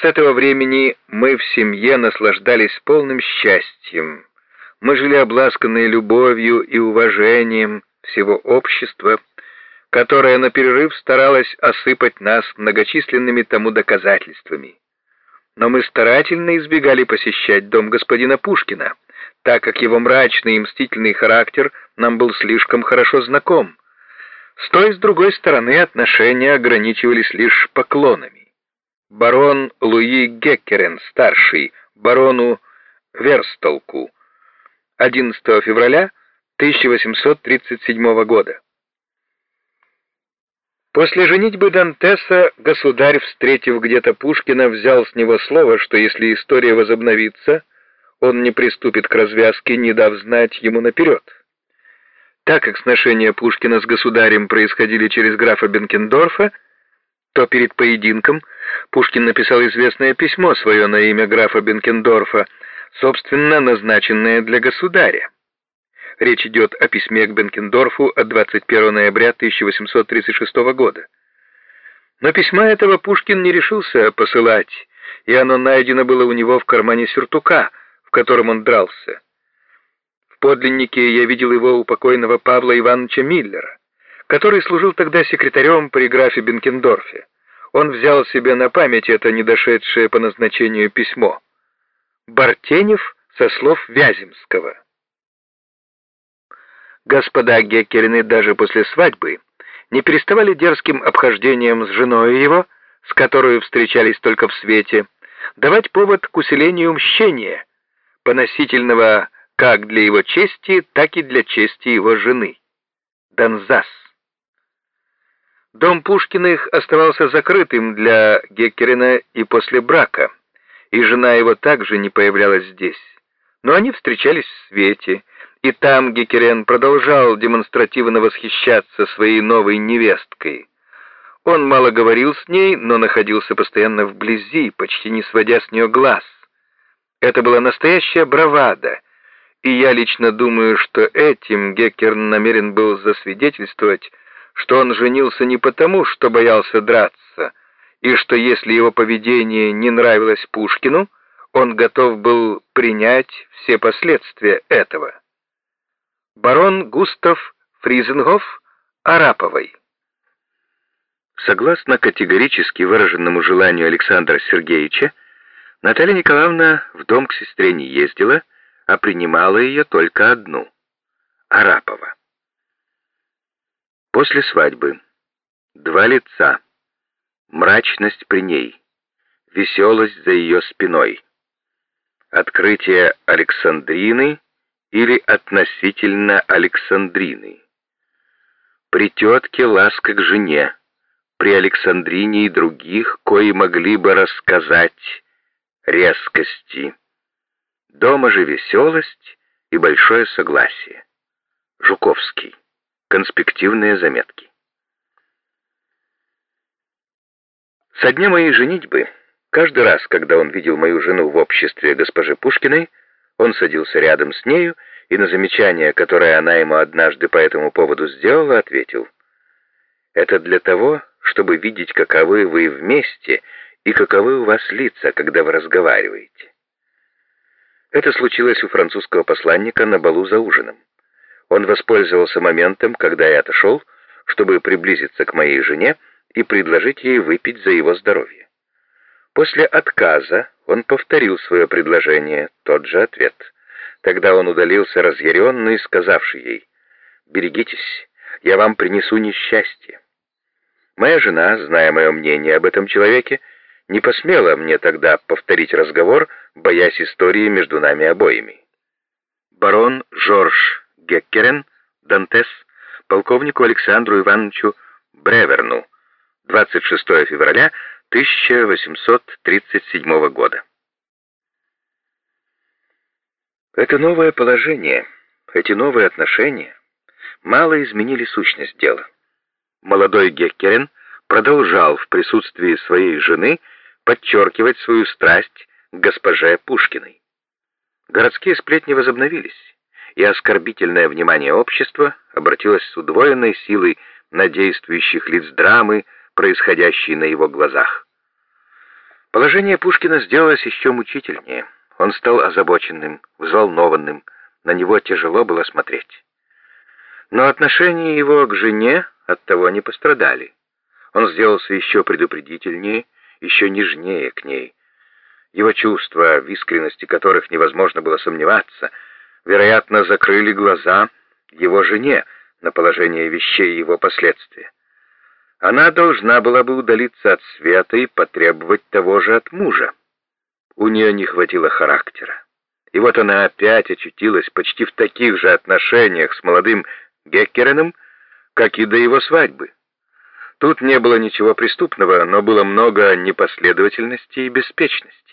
С этого времени мы в семье наслаждались полным счастьем. Мы жили обласканные любовью и уважением всего общества, которое на перерыв старалось осыпать нас многочисленными тому доказательствами. Но мы старательно избегали посещать дом господина Пушкина, так как его мрачный и мстительный характер нам был слишком хорошо знаком. С той и с другой стороны отношения ограничивались лишь поклонами. Барон Луи Геккерен, старший, барону Верстолку, 11 февраля 1837 года. После женитьбы Дантеса государь, встретив где-то Пушкина, взял с него слово, что если история возобновится, он не приступит к развязке, не дав знать ему наперед. Так как сношения Пушкина с государем происходили через графа Бенкендорфа, то перед поединком Пушкин написал известное письмо свое на имя графа Бенкендорфа, собственно назначенное для государя. Речь идет о письме к Бенкендорфу от 21 ноября 1836 года. Но письма этого Пушкин не решился посылать, и оно найдено было у него в кармане сюртука, в котором он дрался. В подлиннике я видел его у покойного Павла Ивановича Миллера, который служил тогда секретарем при графе Бенкендорфе. Он взял себе на память это недошедшее по назначению письмо. Бартенев со слов Вяземского. Господа Геккерины даже после свадьбы не переставали дерзким обхождением с женой его, с которой встречались только в свете, давать повод к усилению мщения, поносительного как для его чести, так и для чести его жены. Донзас. Дом Пушкиных оставался закрытым для Геккерина и после брака, и жена его также не появлялась здесь. Но они встречались в свете, и там Геккерен продолжал демонстративно восхищаться своей новой невесткой. Он мало говорил с ней, но находился постоянно вблизи, почти не сводя с нее глаз. Это была настоящая бравада, и я лично думаю, что этим Геккерн намерен был засвидетельствовать, что он женился не потому, что боялся драться, и что если его поведение не нравилось Пушкину, он готов был принять все последствия этого барон Густав Фризенгоф Араповой. Согласно категорически выраженному желанию Александра Сергеевича, Наталья Николаевна в дом к сестре не ездила, а принимала ее только одну — Арапова. После свадьбы два лица, мрачность при ней, веселость за ее спиной, открытие Александрины — или относительно Александрины. При тетке ласка к жене, при Александрине и других, кои могли бы рассказать резкости. Дома же веселость и большое согласие. Жуковский. Конспективные заметки. Со дня моей женитьбы, каждый раз, когда он видел мою жену в обществе госпожи Пушкиной, он садился рядом с нею и на замечание, которое она ему однажды по этому поводу сделала, ответил, «Это для того, чтобы видеть, каковы вы вместе и каковы у вас лица, когда вы разговариваете». Это случилось у французского посланника на балу за ужином. Он воспользовался моментом, когда я отошел, чтобы приблизиться к моей жене и предложить ей выпить за его здоровье. После отказа он повторил свое предложение, тот же ответ. Тогда он удалился разъяренный, сказавший ей, «Берегитесь, я вам принесу несчастье». Моя жена, зная мое мнение об этом человеке, не посмела мне тогда повторить разговор, боясь истории между нами обоими. Барон Жорж Геккерен, Дантес, полковнику Александру Ивановичу Бреверну, 26 февраля 1837 года. Это новое положение, эти новые отношения мало изменили сущность дела. Молодой Геккерен продолжал в присутствии своей жены подчеркивать свою страсть к госпоже Пушкиной. Городские сплетни возобновились, и оскорбительное внимание общества обратилось с удвоенной силой на действующих лиц драмы, происходящей на его глазах. Положение Пушкина сделалось еще мучительнее. Он стал озабоченным, взволнованным, на него тяжело было смотреть. Но отношения его к жене от того не пострадали. Он сделался еще предупредительнее, еще нежнее к ней. Его чувства, в искренности которых невозможно было сомневаться, вероятно, закрыли глаза его жене на положение вещей и его последствия. Она должна была бы удалиться от света и потребовать того же от мужа. У нее не хватило характера. И вот она опять очутилась почти в таких же отношениях с молодым Геккереном, как и до его свадьбы. Тут не было ничего преступного, но было много непоследовательности и беспечности.